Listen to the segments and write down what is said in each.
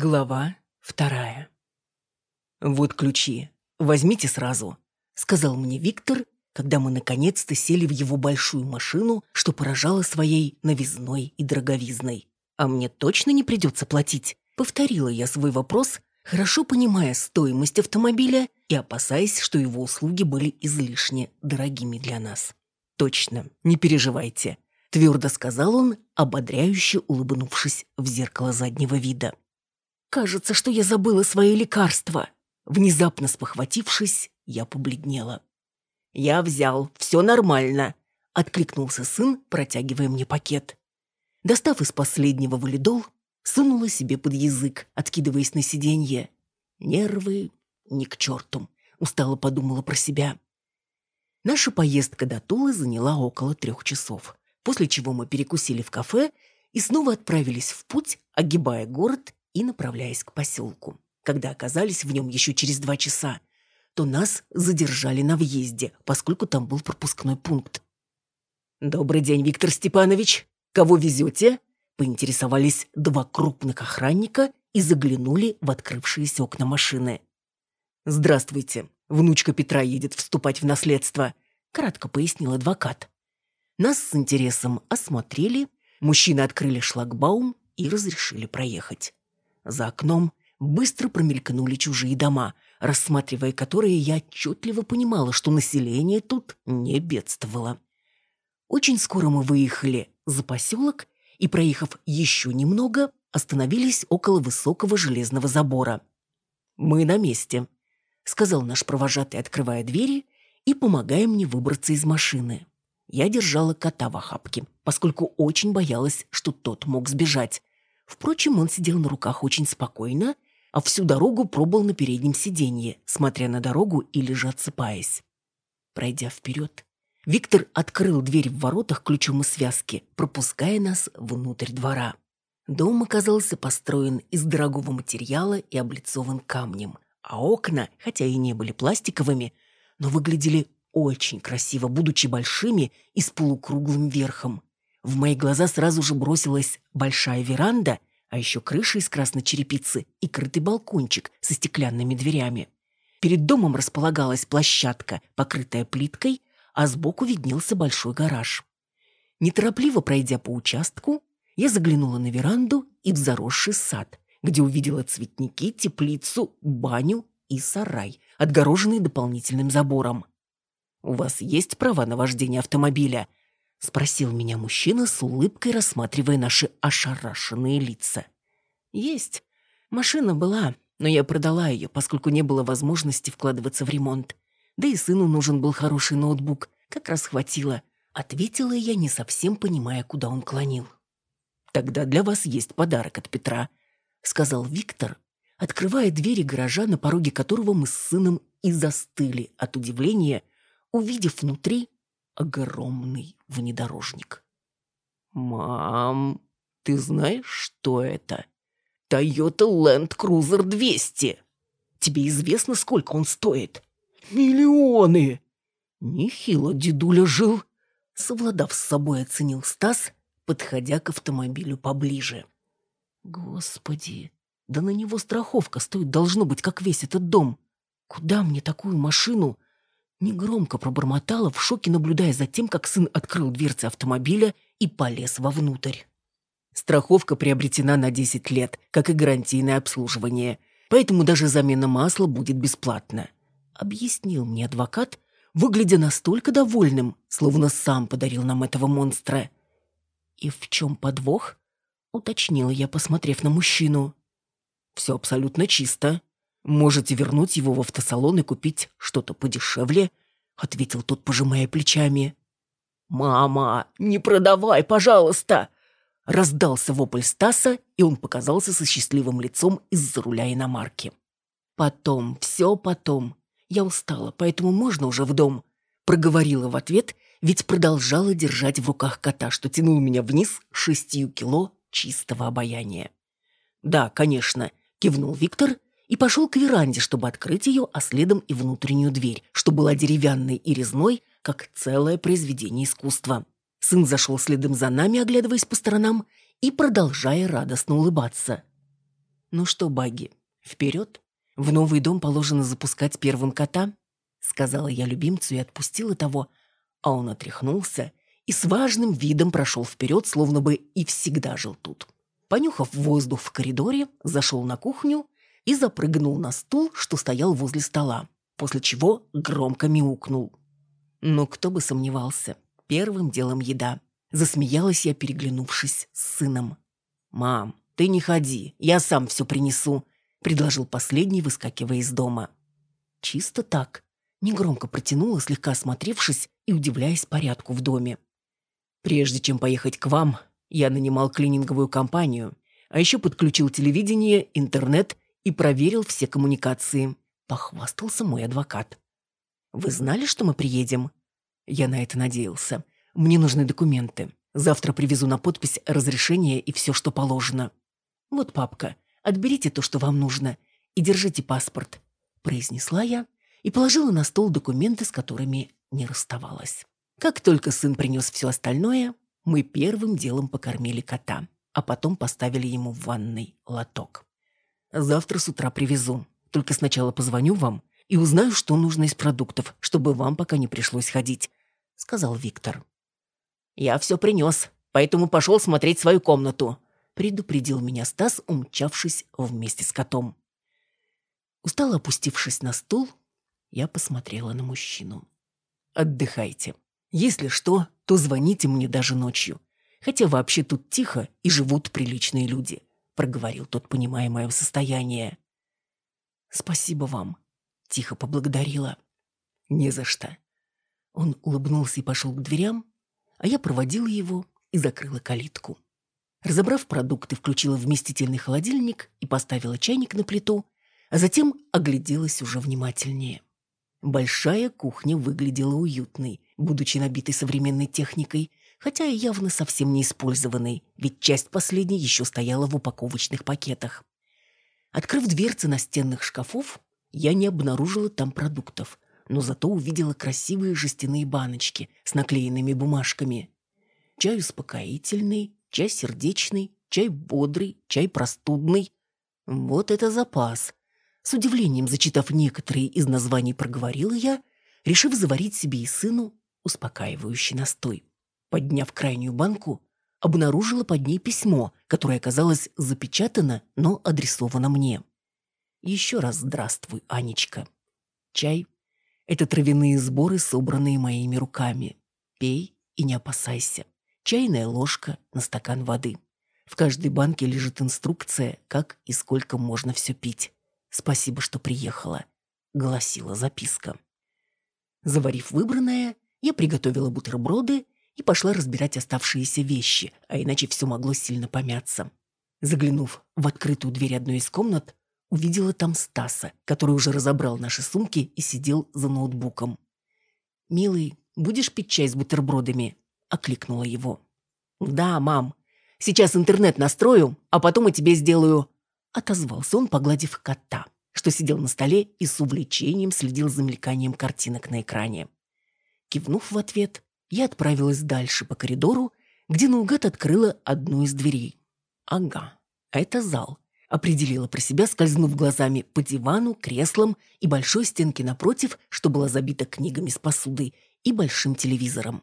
Глава вторая. «Вот ключи. Возьмите сразу», — сказал мне Виктор, когда мы наконец-то сели в его большую машину, что поражало своей новизной и дороговизной. «А мне точно не придется платить?» — повторила я свой вопрос, хорошо понимая стоимость автомобиля и опасаясь, что его услуги были излишне дорогими для нас. «Точно, не переживайте», — твердо сказал он, ободряюще улыбнувшись в зеркало заднего вида. Кажется, что я забыла свои лекарства. Внезапно спохватившись, я побледнела. «Я взял, все нормально», — откликнулся сын, протягивая мне пакет. Достав из последнего валидол, сунула себе под язык, откидываясь на сиденье. «Нервы ни к черту», — устало подумала про себя. Наша поездка до Тулы заняла около трех часов, после чего мы перекусили в кафе и снова отправились в путь, огибая город и направляясь к поселку. Когда оказались в нем еще через два часа, то нас задержали на въезде, поскольку там был пропускной пункт. «Добрый день, Виктор Степанович. Кого везете?» Поинтересовались два крупных охранника и заглянули в открывшиеся окна машины. «Здравствуйте. Внучка Петра едет вступать в наследство», — кратко пояснил адвокат. Нас с интересом осмотрели, мужчины открыли шлагбаум и разрешили проехать. За окном быстро промелькнули чужие дома, рассматривая которые я отчетливо понимала, что население тут не бедствовало. Очень скоро мы выехали за поселок и, проехав еще немного, остановились около высокого железного забора. «Мы на месте», — сказал наш провожатый, открывая двери и помогая мне выбраться из машины. Я держала кота в охапке, поскольку очень боялась, что тот мог сбежать. Впрочем, он сидел на руках очень спокойно, а всю дорогу пробыл на переднем сиденье, смотря на дорогу и лежа отсыпаясь. Пройдя вперед, Виктор открыл дверь в воротах ключом из связки, пропуская нас внутрь двора. Дом оказался построен из дорогого материала и облицован камнем, а окна, хотя и не были пластиковыми, но выглядели очень красиво, будучи большими и с полукруглым верхом. В мои глаза сразу же бросилась большая веранда, а еще крыша из красной черепицы и крытый балкончик со стеклянными дверями. Перед домом располагалась площадка, покрытая плиткой, а сбоку виднелся большой гараж. Неторопливо пройдя по участку, я заглянула на веранду и в заросший сад, где увидела цветники, теплицу, баню и сарай, отгороженный дополнительным забором. «У вас есть права на вождение автомобиля?» — спросил меня мужчина с улыбкой, рассматривая наши ошарашенные лица. «Есть. Машина была, но я продала ее, поскольку не было возможности вкладываться в ремонт. Да и сыну нужен был хороший ноутбук, как раз хватило», — ответила я, не совсем понимая, куда он клонил. «Тогда для вас есть подарок от Петра», — сказал Виктор, открывая двери гаража, на пороге которого мы с сыном и застыли от удивления, увидев внутри огромный внедорожник. «Мам, ты знаешь, что это?» «Тойота Land Cruiser 200. Тебе известно, сколько он стоит?» «Миллионы!» Нехило дедуля жил. Совладав с собой, оценил Стас, подходя к автомобилю поближе. «Господи, да на него страховка стоит должно быть, как весь этот дом. Куда мне такую машину Негромко пробормотала, в шоке наблюдая за тем, как сын открыл дверцы автомобиля и полез вовнутрь. Страховка приобретена на 10 лет, как и гарантийное обслуживание, поэтому даже замена масла будет бесплатна. Объяснил мне адвокат, выглядя настолько довольным, словно сам подарил нам этого монстра. «И в чем подвох?» — уточнила я, посмотрев на мужчину. «Все абсолютно чисто», Можете вернуть его в автосалон и купить что-то подешевле», — ответил тот, пожимая плечами. «Мама, не продавай, пожалуйста!» Раздался вопль Стаса, и он показался со счастливым лицом из-за руля иномарки. «Потом, все потом. Я устала, поэтому можно уже в дом?» Проговорила в ответ, ведь продолжала держать в руках кота, что тянул меня вниз шестью кило чистого обаяния. «Да, конечно», — кивнул Виктор и пошел к веранде, чтобы открыть ее, а следом и внутреннюю дверь, что была деревянной и резной, как целое произведение искусства. Сын зашел следом за нами, оглядываясь по сторонам и продолжая радостно улыбаться. Ну что, Багги, вперед? В новый дом положено запускать первым кота, сказала я любимцу и отпустила того, а он отряхнулся и с важным видом прошел вперед, словно бы и всегда жил тут. Понюхав воздух в коридоре, зашел на кухню и запрыгнул на стул, что стоял возле стола, после чего громко мяукнул. Но кто бы сомневался, первым делом еда. Засмеялась я, переглянувшись с сыном. «Мам, ты не ходи, я сам все принесу», — предложил последний, выскакивая из дома. Чисто так. Негромко протянула, слегка осмотревшись и удивляясь порядку в доме. Прежде чем поехать к вам, я нанимал клининговую компанию, а еще подключил телевидение, интернет и проверил все коммуникации. Похвастался мой адвокат. «Вы знали, что мы приедем?» Я на это надеялся. «Мне нужны документы. Завтра привезу на подпись разрешение и все, что положено». «Вот папка, отберите то, что вам нужно, и держите паспорт», произнесла я и положила на стол документы, с которыми не расставалась. Как только сын принес все остальное, мы первым делом покормили кота, а потом поставили ему в ванной лоток. Завтра с утра привезу. Только сначала позвоню вам и узнаю, что нужно из продуктов, чтобы вам пока не пришлось ходить», — сказал Виктор. «Я все принес, поэтому пошел смотреть свою комнату», — предупредил меня Стас, умчавшись вместе с котом. Устало опустившись на стул, я посмотрела на мужчину. «Отдыхайте. Если что, то звоните мне даже ночью. Хотя вообще тут тихо и живут приличные люди проговорил тот, понимая мое состояние. «Спасибо вам», — тихо поблагодарила. «Не за что». Он улыбнулся и пошел к дверям, а я проводила его и закрыла калитку. Разобрав продукты, включила вместительный холодильник и поставила чайник на плиту, а затем огляделась уже внимательнее. Большая кухня выглядела уютной, будучи набитой современной техникой, хотя и явно совсем не использованный, ведь часть последней еще стояла в упаковочных пакетах. Открыв дверцы настенных шкафов, я не обнаружила там продуктов, но зато увидела красивые жестяные баночки с наклеенными бумажками. Чай успокоительный, чай сердечный, чай бодрый, чай простудный. Вот это запас. С удивлением зачитав некоторые из названий, проговорила я, решив заварить себе и сыну успокаивающий настой. Подняв крайнюю банку, обнаружила под ней письмо, которое оказалось запечатано, но адресовано мне. Еще раз здравствуй, Анечка. Чай — это травяные сборы, собранные моими руками. Пей и не опасайся. Чайная ложка на стакан воды. В каждой банке лежит инструкция, как и сколько можно все пить. Спасибо, что приехала, — гласила записка. Заварив выбранное, я приготовила бутерброды и пошла разбирать оставшиеся вещи, а иначе все могло сильно помяться. Заглянув в открытую дверь одной из комнат, увидела там Стаса, который уже разобрал наши сумки и сидел за ноутбуком. «Милый, будешь пить чай с бутербродами?» — окликнула его. «Да, мам. Сейчас интернет настрою, а потом и тебе сделаю...» Отозвался он, погладив кота, что сидел на столе и с увлечением следил за мельканием картинок на экране. Кивнув в ответ, я отправилась дальше по коридору, где наугад открыла одну из дверей. Ага, это зал. Определила про себя, скользнув глазами по дивану, креслам и большой стенке напротив, что была забита книгами с посудой и большим телевизором.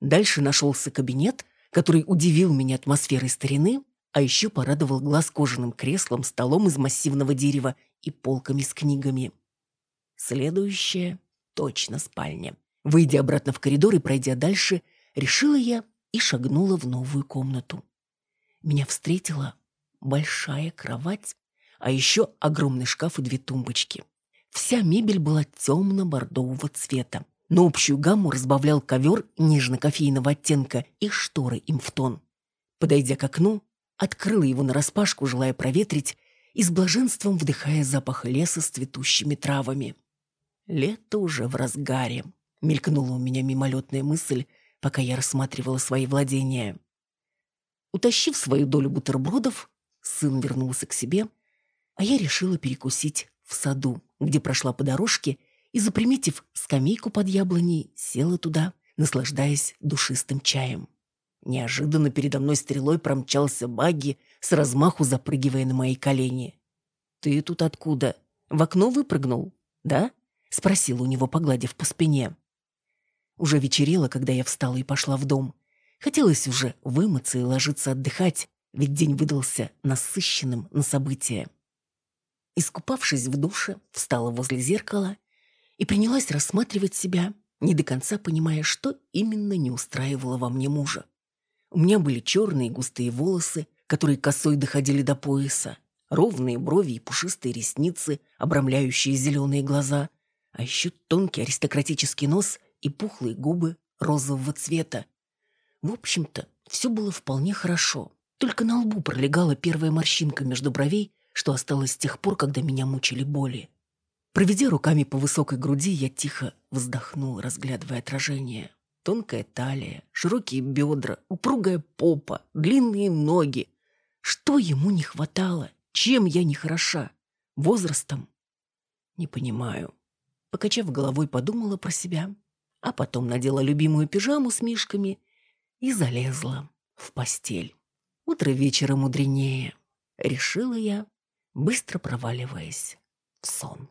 Дальше нашелся кабинет, который удивил меня атмосферой старины, а еще порадовал глаз кожаным креслом, столом из массивного дерева и полками с книгами. Следующее — точно спальня. Выйдя обратно в коридор и пройдя дальше, решила я и шагнула в новую комнату. Меня встретила большая кровать, а еще огромный шкаф и две тумбочки. Вся мебель была темно-бордового цвета, но общую гамму разбавлял ковер нежно-кофейного оттенка и шторы им в тон. Подойдя к окну, открыла его нараспашку, желая проветрить, и с блаженством вдыхая запах леса с цветущими травами. Лето уже в разгаре. Мелькнула у меня мимолетная мысль, пока я рассматривала свои владения. Утащив свою долю бутербродов, сын вернулся к себе, а я решила перекусить в саду, где прошла по дорожке и, заприметив скамейку под яблоней, села туда, наслаждаясь душистым чаем. Неожиданно передо мной стрелой промчался багги, с размаху запрыгивая на мои колени. «Ты тут откуда? В окно выпрыгнул, да?» — спросил у него, погладив по спине. Уже вечерело, когда я встала и пошла в дом. Хотелось уже вымыться и ложиться отдыхать, ведь день выдался насыщенным на события. Искупавшись в душе, встала возле зеркала и принялась рассматривать себя, не до конца понимая, что именно не устраивало во мне мужа. У меня были черные густые волосы, которые косой доходили до пояса, ровные брови и пушистые ресницы, обрамляющие зеленые глаза, а еще тонкий аристократический нос и пухлые губы розового цвета. В общем-то, все было вполне хорошо. Только на лбу пролегала первая морщинка между бровей, что осталось с тех пор, когда меня мучили боли. Проведя руками по высокой груди, я тихо вздохнул, разглядывая отражение. Тонкая талия, широкие бедра, упругая попа, длинные ноги. Что ему не хватало? Чем я не хороша? Возрастом? Не понимаю. Покачав головой, подумала про себя, а потом надела любимую пижаму с мишками и залезла в постель. Утро вечера мудренее, решила я, быстро проваливаясь в сон.